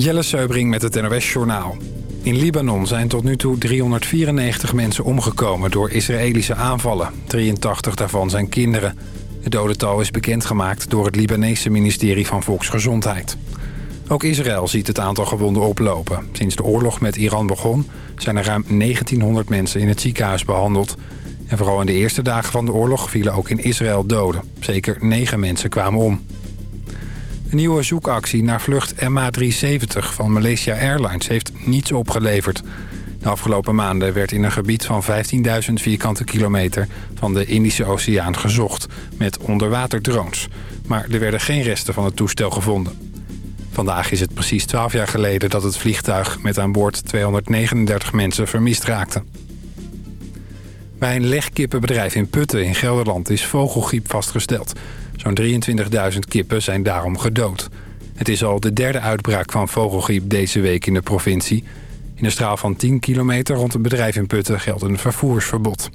Jelle Seubring met het NOS Journaal. In Libanon zijn tot nu toe 394 mensen omgekomen door Israëlische aanvallen. 83 daarvan zijn kinderen. Het dodental is bekendgemaakt door het Libanese ministerie van Volksgezondheid. Ook Israël ziet het aantal gewonden oplopen. Sinds de oorlog met Iran begon zijn er ruim 1900 mensen in het ziekenhuis behandeld. En vooral in de eerste dagen van de oorlog vielen ook in Israël doden. Zeker 9 mensen kwamen om. Een nieuwe zoekactie naar vlucht MH370 van Malaysia Airlines heeft niets opgeleverd. De afgelopen maanden werd in een gebied van 15.000 vierkante kilometer van de Indische Oceaan gezocht met onderwaterdrones. Maar er werden geen resten van het toestel gevonden. Vandaag is het precies 12 jaar geleden dat het vliegtuig met aan boord 239 mensen vermist raakte. Bij een legkippenbedrijf in Putten in Gelderland is vogelgriep vastgesteld. Zo'n 23.000 kippen zijn daarom gedood. Het is al de derde uitbraak van vogelgriep deze week in de provincie. In een straal van 10 kilometer rond het bedrijf in Putten geldt een vervoersverbod.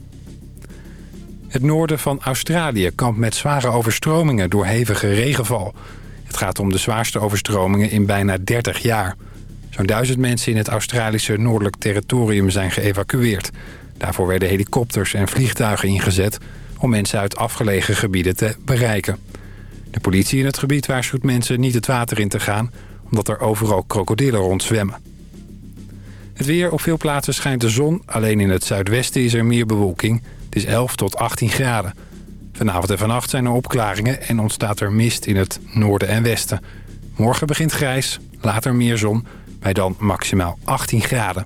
Het noorden van Australië kampt met zware overstromingen door hevige regenval. Het gaat om de zwaarste overstromingen in bijna 30 jaar. Zo'n duizend mensen in het Australische noordelijk territorium zijn geëvacueerd. Daarvoor werden helikopters en vliegtuigen ingezet om mensen uit afgelegen gebieden te bereiken. De politie in het gebied waarschuwt mensen niet het water in te gaan... omdat er overal krokodillen rondzwemmen. Het weer op veel plaatsen schijnt de zon. Alleen in het zuidwesten is er meer bewolking. Het is 11 tot 18 graden. Vanavond en vannacht zijn er opklaringen en ontstaat er mist in het noorden en westen. Morgen begint grijs, later meer zon, bij dan maximaal 18 graden.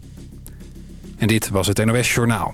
En dit was het NOS Journaal.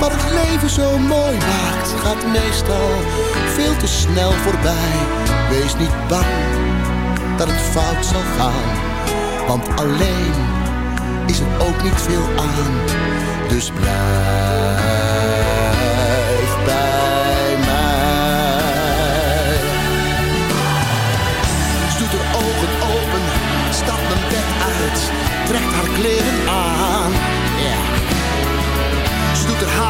Wat het leven zo mooi maakt, gaat meestal veel te snel voorbij. Wees niet bang dat het fout zal gaan, want alleen is er ook niet veel aan. Dus blijf bij mij. Ze doet haar ogen open, stapt mijn bed uit, trekt haar kleren aan.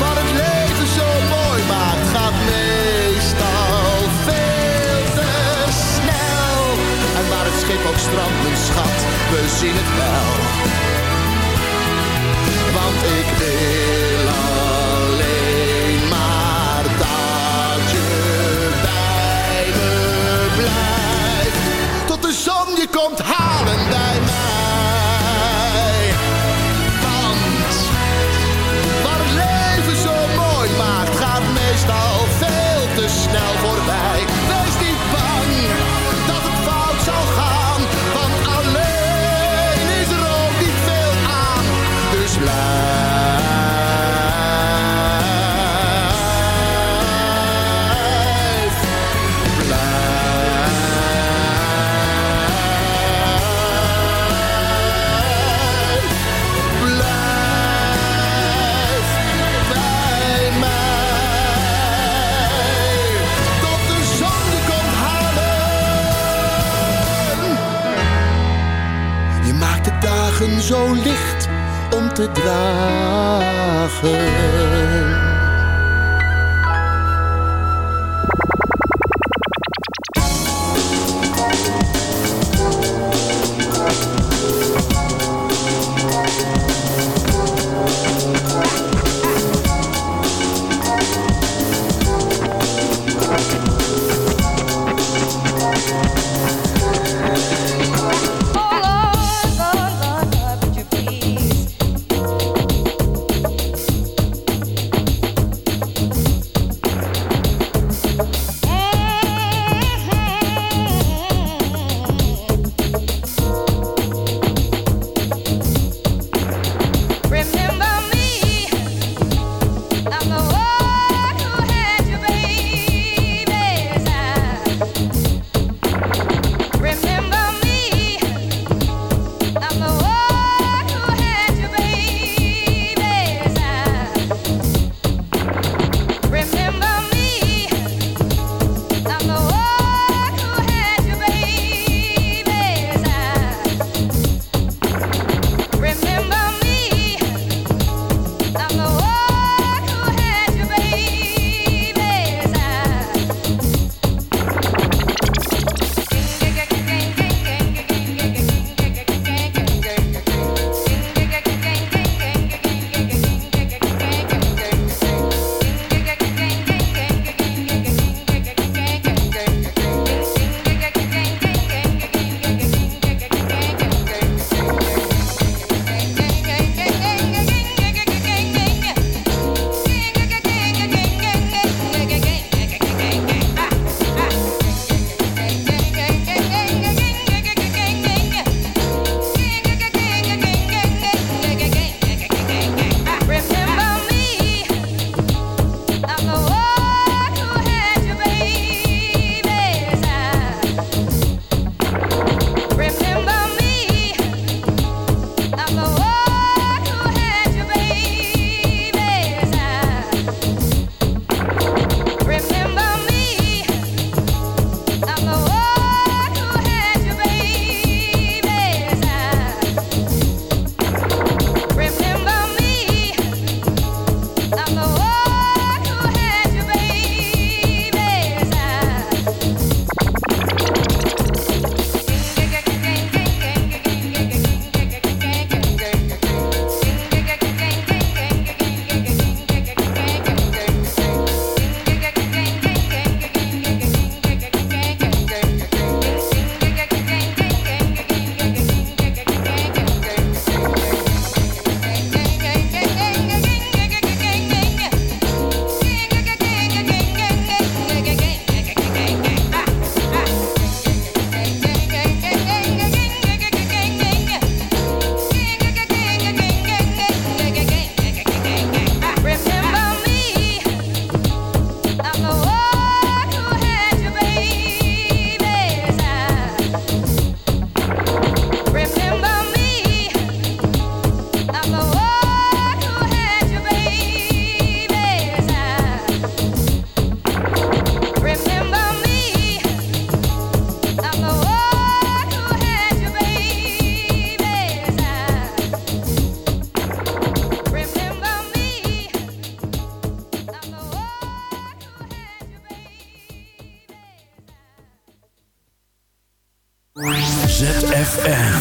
Maar het leven zo mooi maakt gaat meestal veel te snel. En waar het schip op strand een schat, we zien het wel. Want ik wil alleen maar dat je bij me blijft tot de zon je komt halen. Te dragen.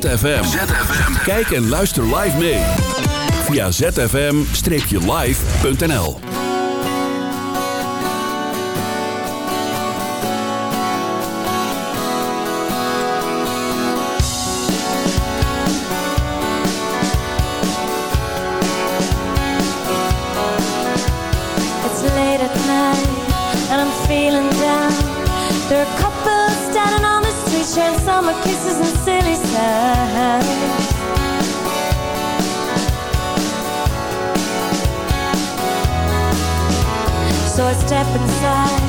ZFM. Kijk en luister live mee. Via zfm-live.nl It's late at night and I'm feeling down. There are couples standing on sharing summer kisses and silly so I step inside,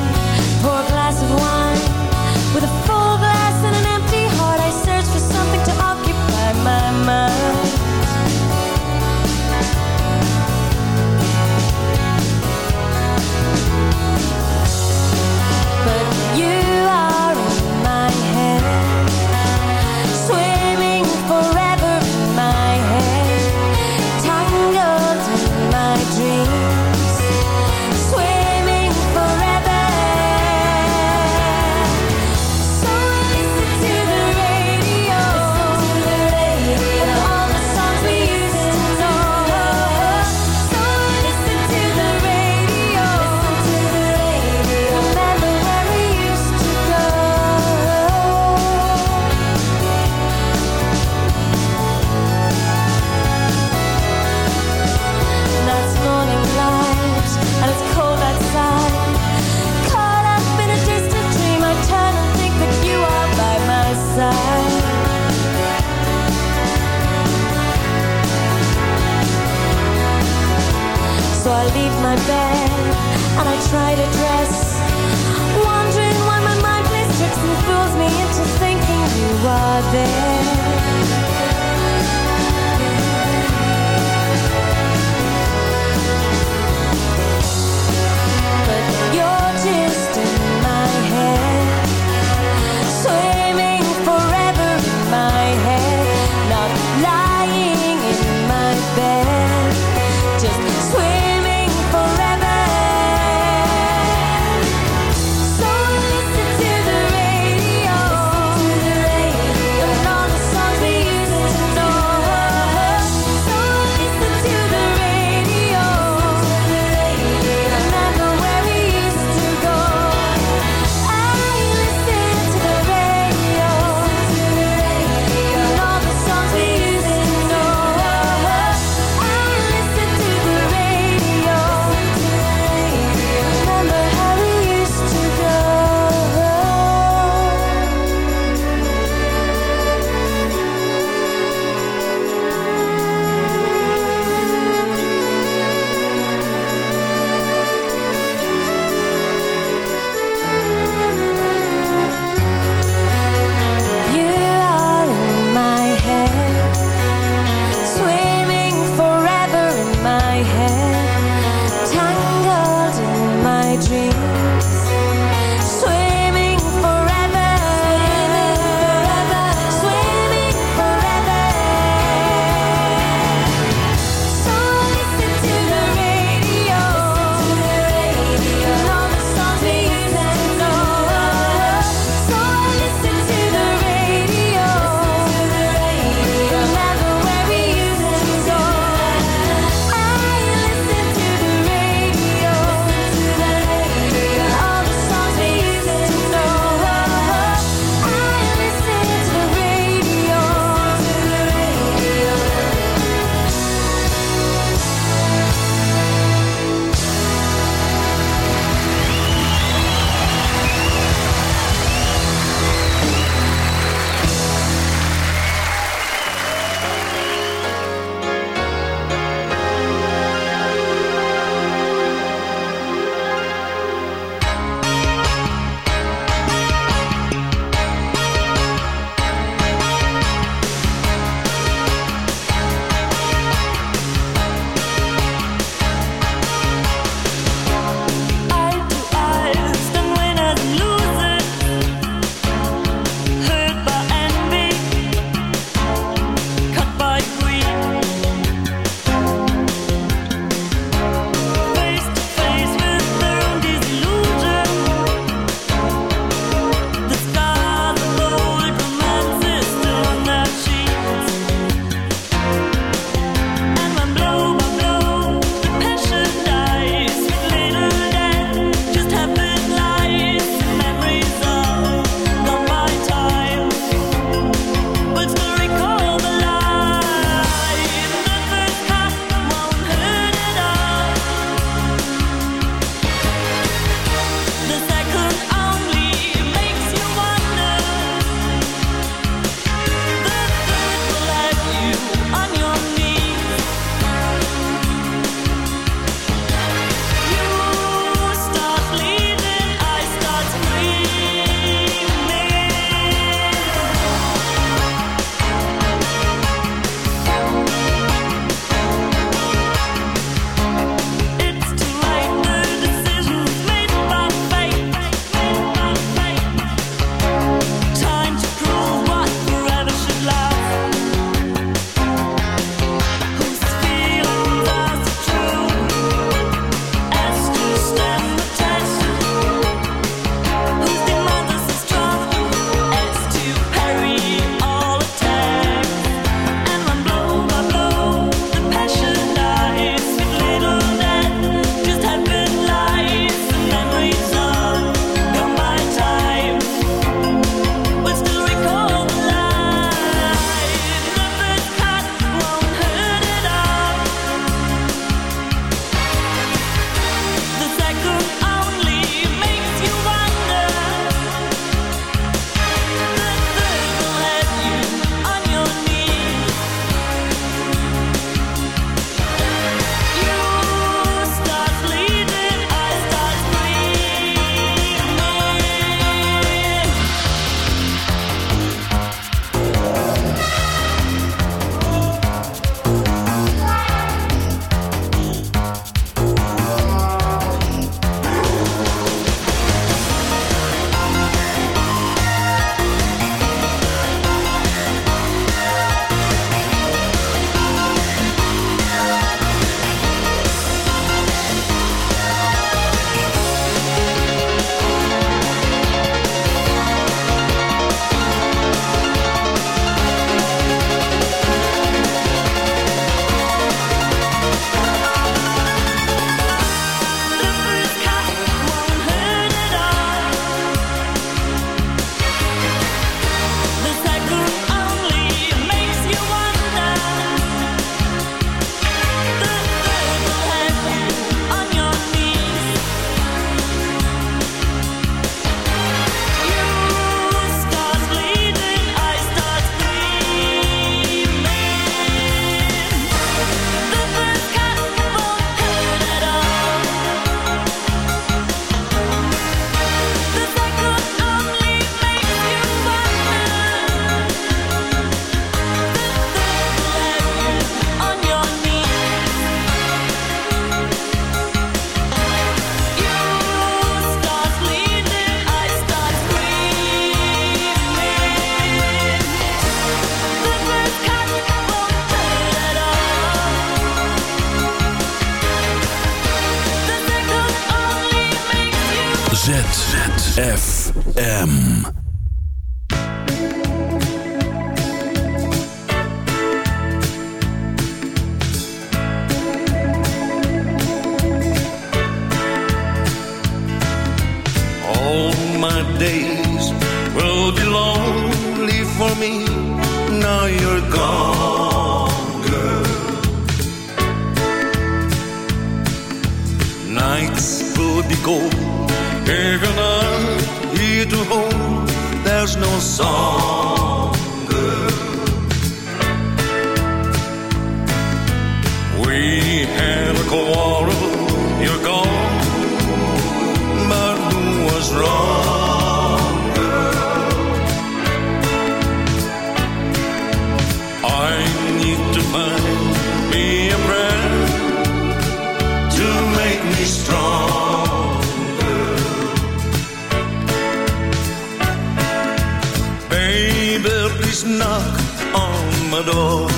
knock on my door.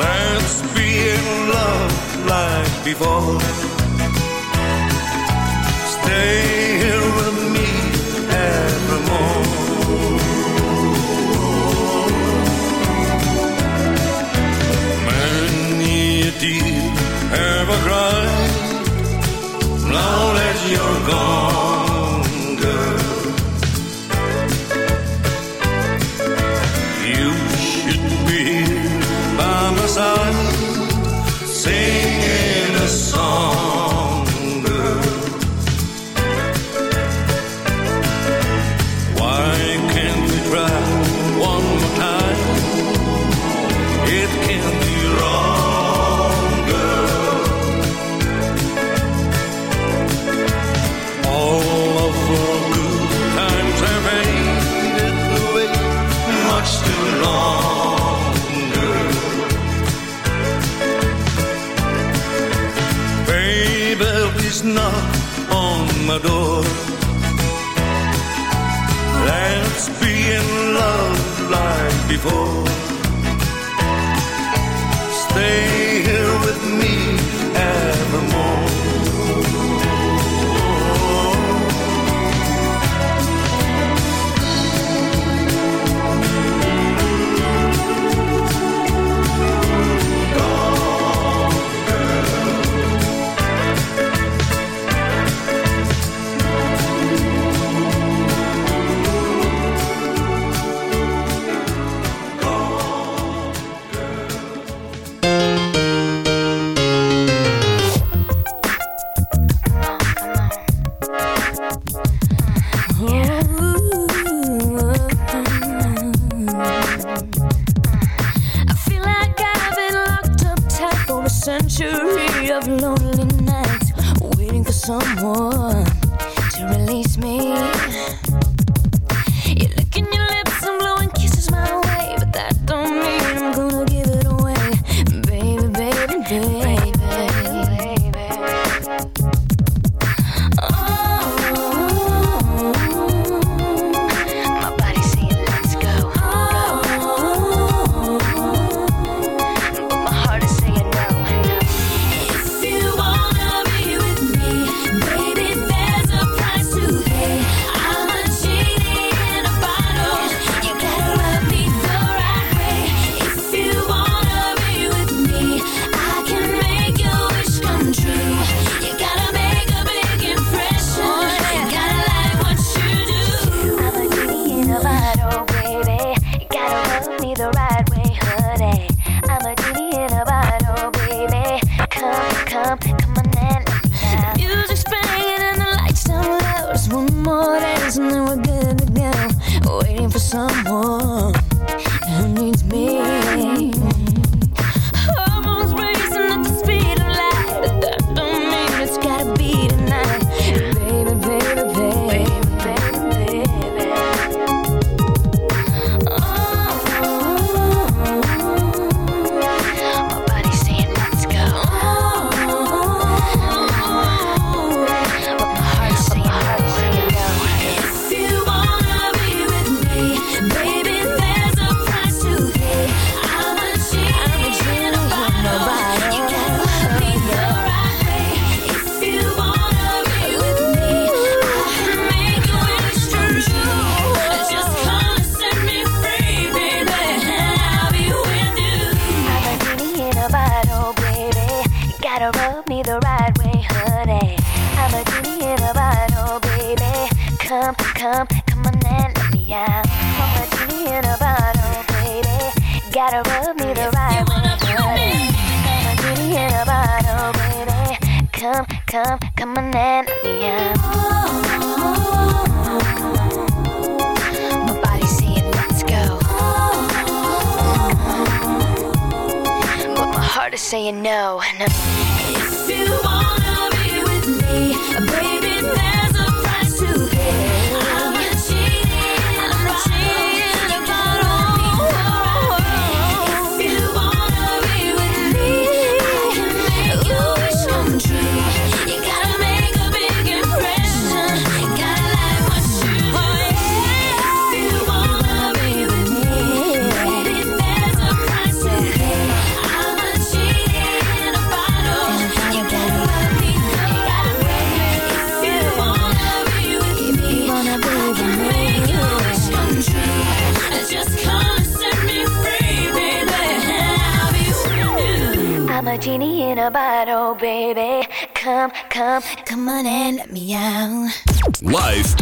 Let's be in love like before. Stay here with me evermore. Many a deed ever cried now that you're gone.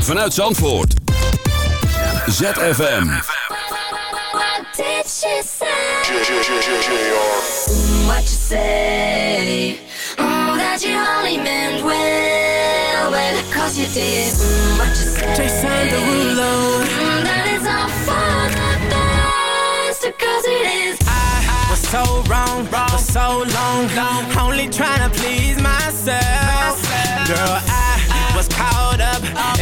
Vanuit Zandvoort. ZFM. What did she say? What you say? Oh, that you only meant well, well, cause you did. Mm, What you say? Jason Derulo. Mm, That is all for the best, cause it is. I was so wrong, for so long, only trying to please myself. Girl, I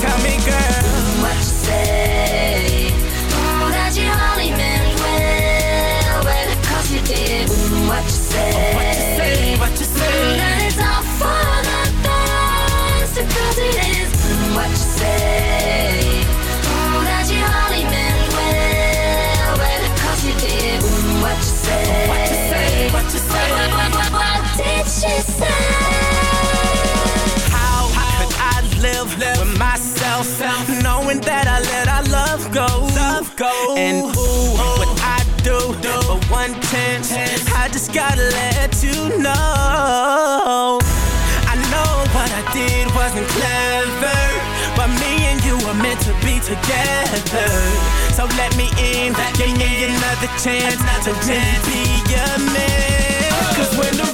tell me, girl. What you say? And ooh, what I do for one chance, I just gotta let you know. I know what I did wasn't clever, but me and you were meant to be together. So let me in, give me another chance to really be your man. Cause when the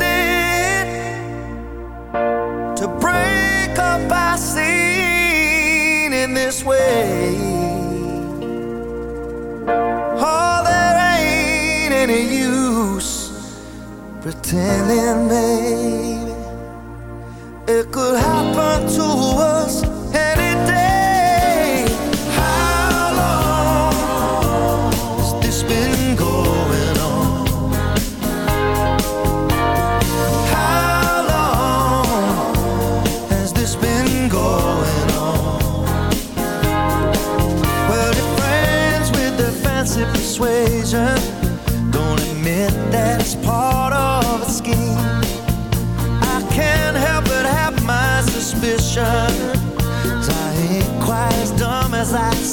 way. Oh, there ain't any use pretending, baby. It could happen to us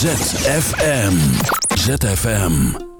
ZFM. ZFM.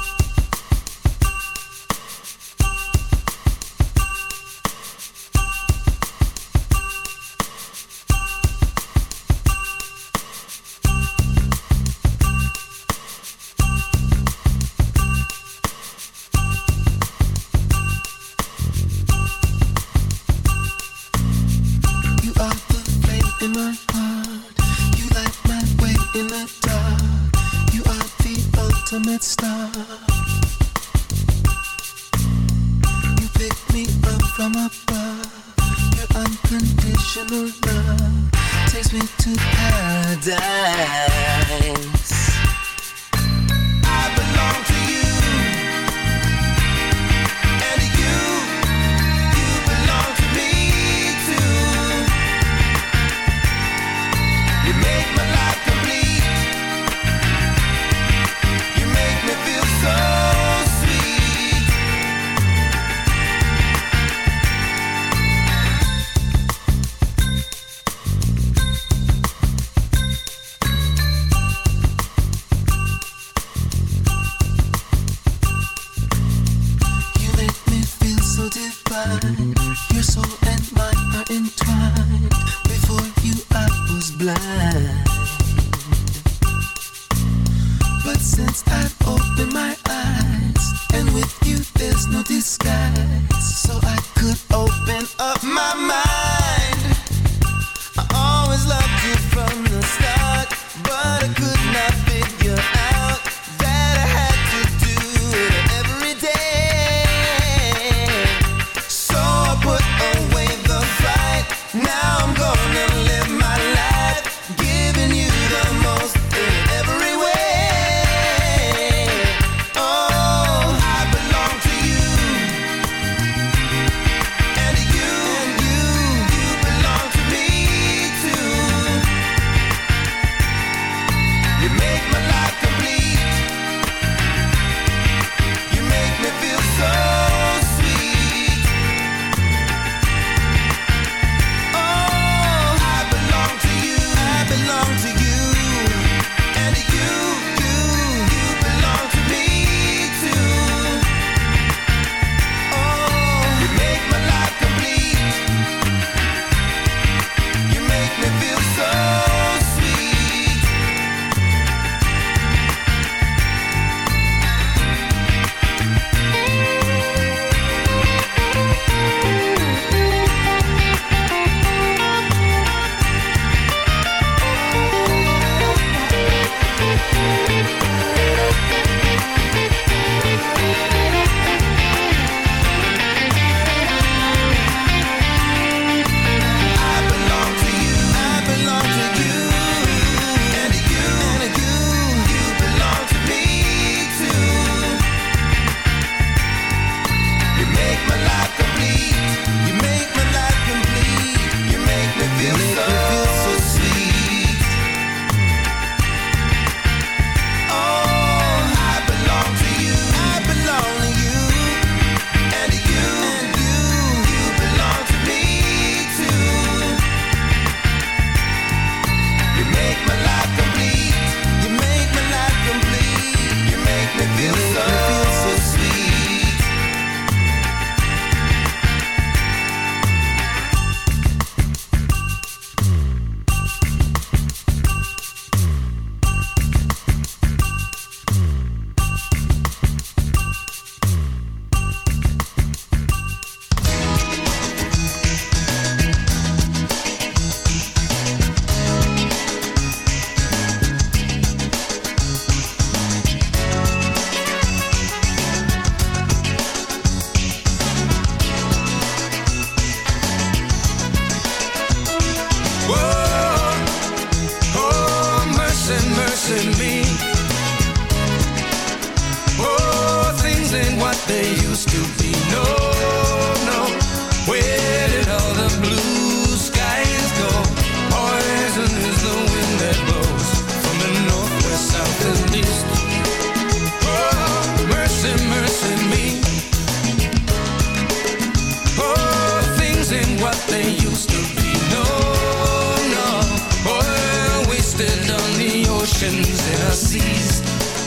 Oceans and our seas.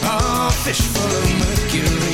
Oh, fish full of mercury.